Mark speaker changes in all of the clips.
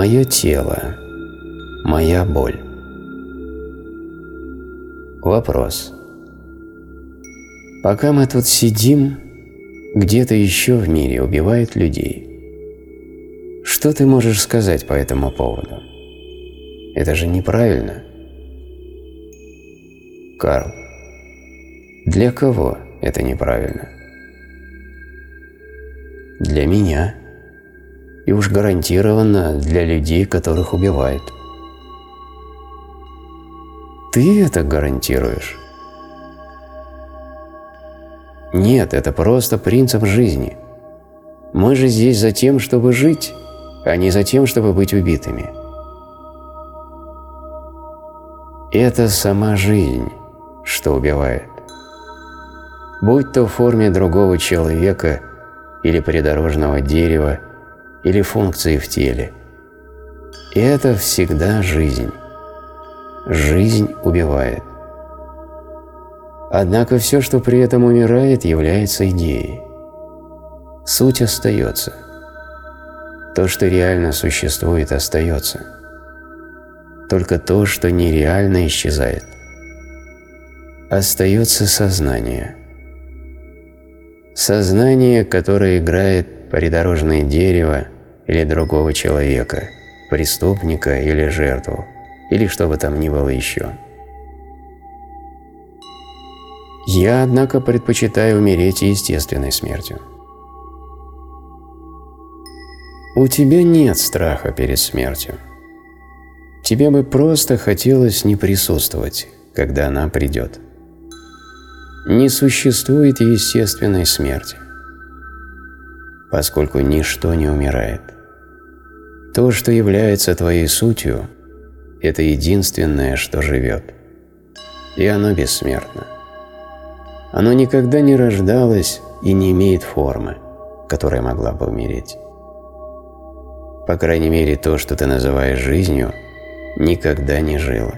Speaker 1: Мое тело. Моя боль. Вопрос. Пока мы тут сидим, где-то еще в мире убивают людей. Что ты можешь сказать по этому поводу? Это же неправильно. Карл. Для кого это неправильно? Для меня. И уж гарантированно для людей, которых убивают. Ты это гарантируешь? Нет, это просто принцип жизни. Мы же здесь за тем, чтобы жить, а не за тем, чтобы быть убитыми. Это сама жизнь, что убивает. Будь то в форме другого человека или придорожного дерева, или функции в теле. Это всегда жизнь. Жизнь убивает. Однако все, что при этом умирает, является идеей. Суть остается. То, что реально существует, остается. Только то, что нереально исчезает. Остается сознание. Сознание, которое играет придорожное дерево или другого человека, преступника или жертву, или что бы там ни было еще. Я, однако, предпочитаю умереть естественной смертью. У тебя нет страха перед смертью. Тебе бы просто хотелось не присутствовать, когда она придет. Не существует естественной смерти, поскольку ничто не умирает. То, что является твоей сутью, это единственное, что живет, и оно бессмертно. Оно никогда не рождалось и не имеет формы, которая могла бы умереть. По крайней мере, то, что ты называешь жизнью, никогда не жило.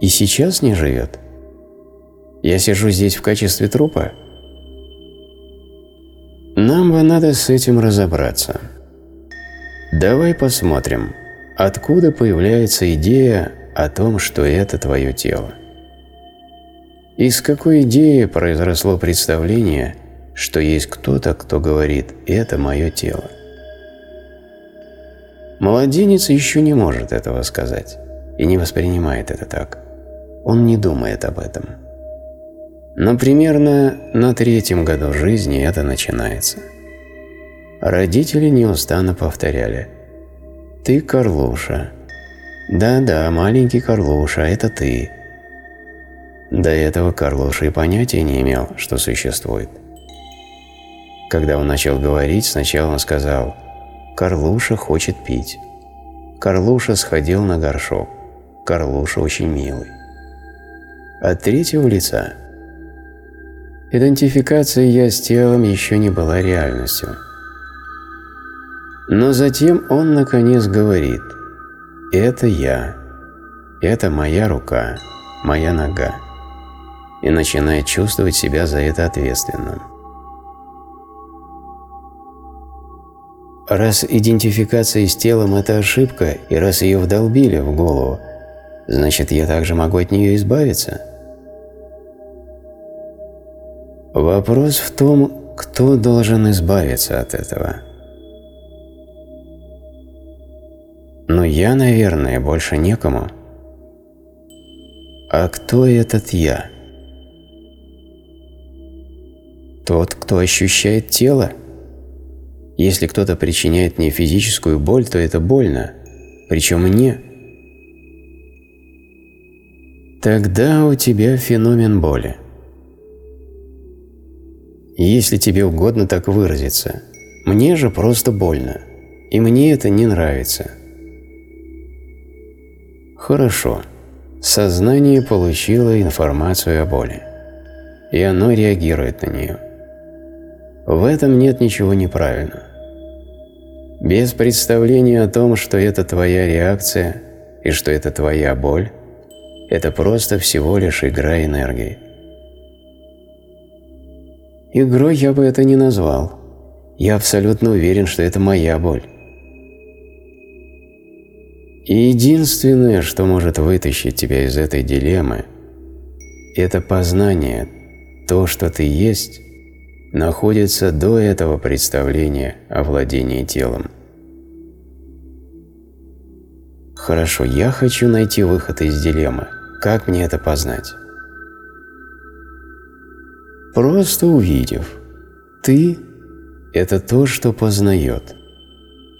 Speaker 1: И сейчас не живет. Я сижу здесь в качестве трупа. Нам бы надо с этим разобраться. Давай посмотрим, откуда появляется идея о том, что это твое тело. Из какой идеи произросло представление, что есть кто-то, кто говорит «это мое тело». Младенец еще не может этого сказать и не воспринимает это так. Он не думает об этом. Но примерно на третьем году жизни это начинается. Родители неустанно повторяли «Ты Карлуша». «Да-да, маленький Карлуша, это ты». До этого Карлуша и понятия не имел, что существует. Когда он начал говорить, сначала он сказал «Карлуша хочет пить». Карлуша сходил на горшок. Карлуша очень милый. От третьего лица. Идентификация «я» с телом еще не была реальностью. Но затем он наконец говорит «Это я, это моя рука, моя нога» и начинает чувствовать себя за это ответственным. Раз идентификация с телом – это ошибка, и раз ее вдолбили в голову, значит, я также могу от нее избавиться? Вопрос в том, кто должен избавиться от этого. Но я, наверное, больше некому. А кто этот «я»? Тот, кто ощущает тело. Если кто-то причиняет мне физическую боль, то это больно, причем мне. Тогда у тебя феномен боли. Если тебе угодно так выразиться, мне же просто больно, и мне это не нравится. Хорошо. Сознание получило информацию о боли, и оно реагирует на нее. В этом нет ничего неправильного. Без представления о том, что это твоя реакция и что это твоя боль, это просто всего лишь игра энергии. Игрой я бы это не назвал. Я абсолютно уверен, что это моя боль. И единственное, что может вытащить тебя из этой дилеммы, это познание, то, что ты есть, находится до этого представления о владении телом. Хорошо, я хочу найти выход из дилеммы. Как мне это познать? Просто увидев. Ты – это то, что познает,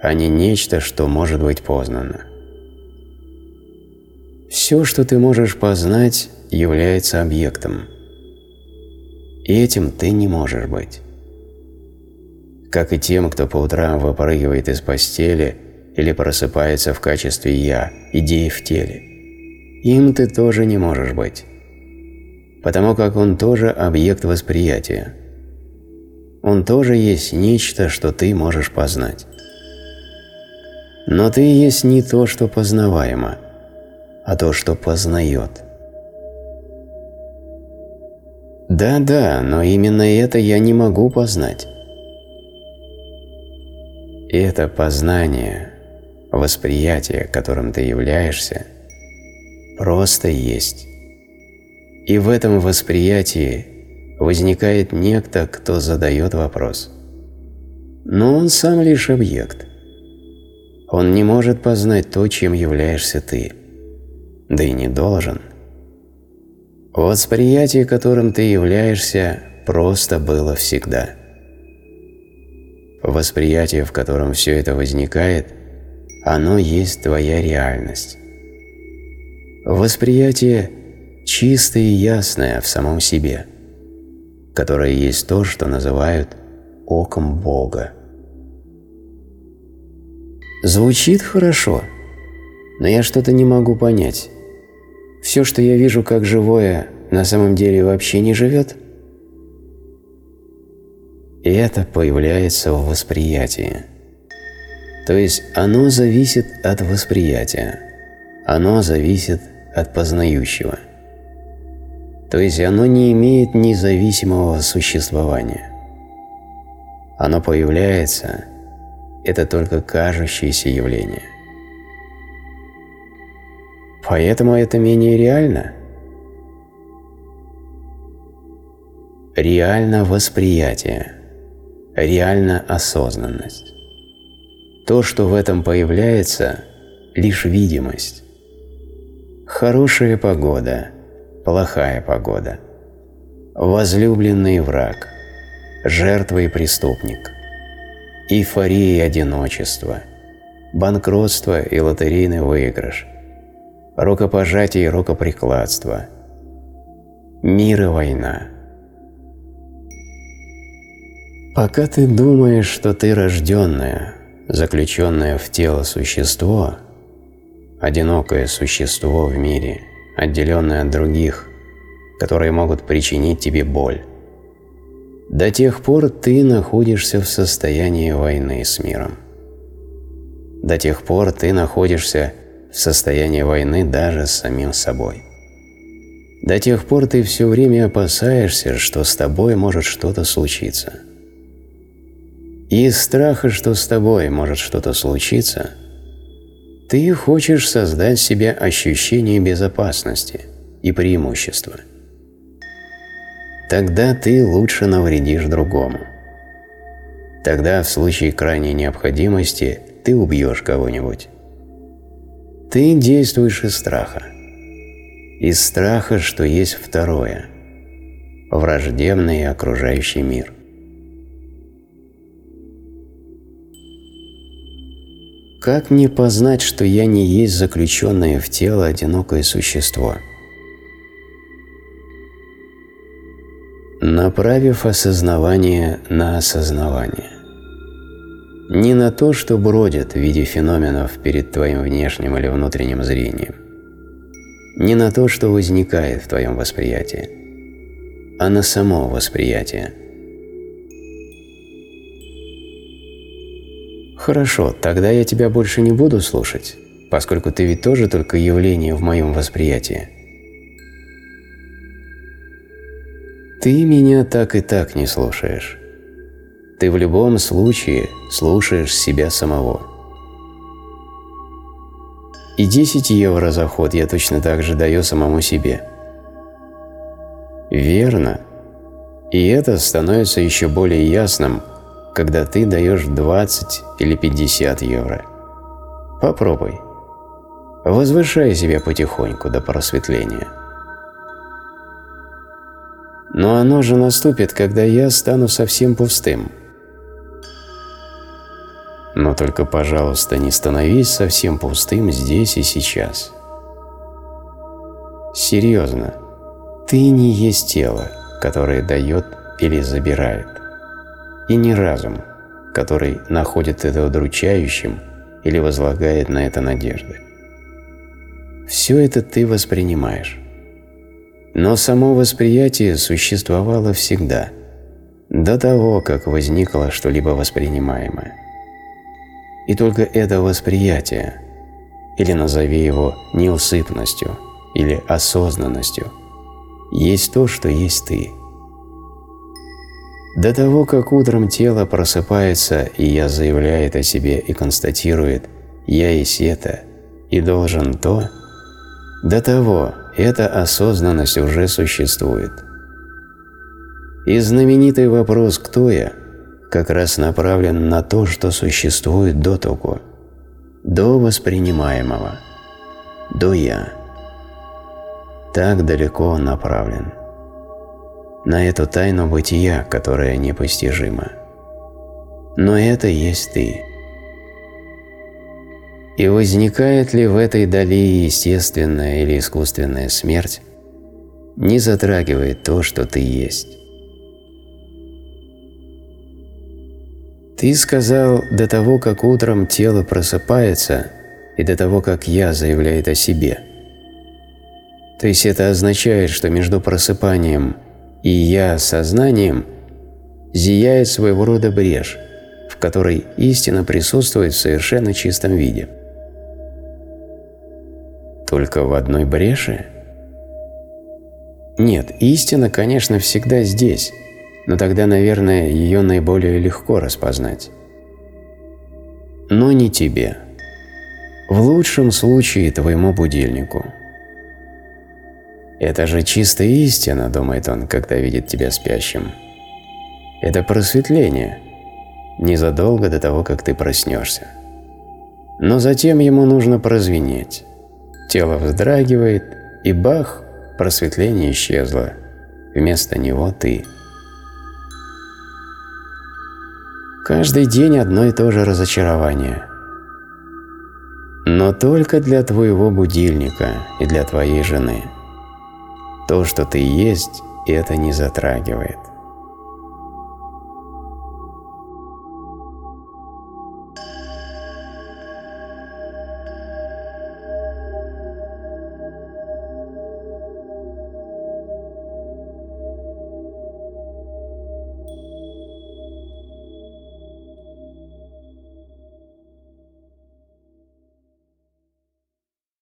Speaker 1: а не нечто, что может быть познано. Все, что ты можешь познать, является объектом. И этим ты не можешь быть. Как и тем, кто по утрам выпрыгивает из постели или просыпается в качестве «я», идеи в теле. Им ты тоже не можешь быть, потому как он тоже объект восприятия. Он тоже есть нечто, что ты можешь познать. Но ты есть не то, что познаваемо, а то, что познает. Да-да, но именно это я не могу познать. Это познание, восприятие, которым ты являешься, просто есть. И в этом восприятии возникает некто, кто задает вопрос. Но он сам лишь объект. Он не может познать то, чем являешься ты да и не должен. Восприятие, которым ты являешься, просто было всегда. Восприятие, в котором все это возникает, оно есть твоя реальность. Восприятие чистое и ясное в самом себе, которое есть то, что называют оком Бога. Звучит хорошо, но я что-то не могу понять. Все, что я вижу как живое, на самом деле вообще не живет? И это появляется в восприятии. То есть оно зависит от восприятия. Оно зависит от познающего. То есть оно не имеет независимого существования. Оно появляется – это только кажущееся явление – Поэтому это менее реально. Реально восприятие, реально осознанность. То, что в этом появляется, лишь видимость. Хорошая погода, плохая погода. Возлюбленный враг, жертва и преступник. Эйфория и одиночество, банкротство и лотерейный выигрыш – рукопожатие и рукоприкладство, мир и война. Пока ты думаешь, что ты рожденное, заключенное в тело существо, одинокое существо в мире, отделенное от других, которые могут причинить тебе боль, до тех пор ты находишься в состоянии войны с миром. До тех пор ты находишься в состоянии войны даже с самим собой. До тех пор ты все время опасаешься, что с тобой может что-то случиться. И из страха, что с тобой может что-то случиться, ты хочешь создать себе ощущение безопасности и преимущества. Тогда ты лучше навредишь другому. Тогда в случае крайней необходимости ты убьешь кого-нибудь. Ты действуешь из страха. Из страха, что есть второе – враждебный окружающий мир. Как мне познать, что я не есть заключенное в тело одинокое существо? Направив осознавание на осознавание не на то, что бродит в виде феноменов перед твоим внешним или внутренним зрением, не на то, что возникает в твоем восприятии, а на само восприятие. Хорошо, тогда я тебя больше не буду слушать, поскольку ты ведь тоже только явление в моем восприятии. Ты меня так и так не слушаешь. ты в любом случае слушаешь себя самого. И 10 евро за ход я точно так же даю самому себе. Верно. И это становится еще более ясным, когда ты даешь 20 или 50 евро. Попробуй. Возвышай себя потихоньку до просветления. Но оно же наступит, когда я стану совсем пустым. Но только, пожалуйста, не становись совсем пустым здесь и сейчас. Серьезно, ты не есть тело, которое дает или забирает, и не разум, который находит это удручающим или возлагает на это надежды. Все это ты воспринимаешь. Но само восприятие существовало всегда, до того, как возникло что-либо воспринимаемое. И только это восприятие, или назови его неусыпностью, или осознанностью, есть то, что есть ты. До того, как утром тело просыпается, и я заявляет о себе и констатирует «я есть это» и должен то, до того эта осознанность уже существует. И знаменитый вопрос «Кто я?» как раз направлен на то, что существует до того, до воспринимаемого, до «я». Так далеко он направлен. На эту тайну бытия, которая непостижима. Но это есть ты. И возникает ли в этой дали естественная или искусственная смерть, не затрагивает то, что ты есть. Ты сказал, до того, как утром тело просыпается, и до того, как «я» заявляет о себе. То есть это означает, что между просыпанием и «я» сознанием зияет своего рода брешь, в которой истина присутствует в совершенно чистом виде. Только в одной бреше? Нет, истина, конечно, всегда здесь, но тогда, наверное, ее наиболее легко распознать. Но не тебе. В лучшем случае твоему будильнику. Это же чистая истина, думает он, когда видит тебя спящим. Это просветление, незадолго до того, как ты проснешься. Но затем ему нужно прозвенеть. Тело вздрагивает, и бах, просветление исчезло. Вместо него ты. Каждый день одно и то же разочарование. Но только для твоего будильника и для твоей жены. То, что ты есть, это не затрагивает.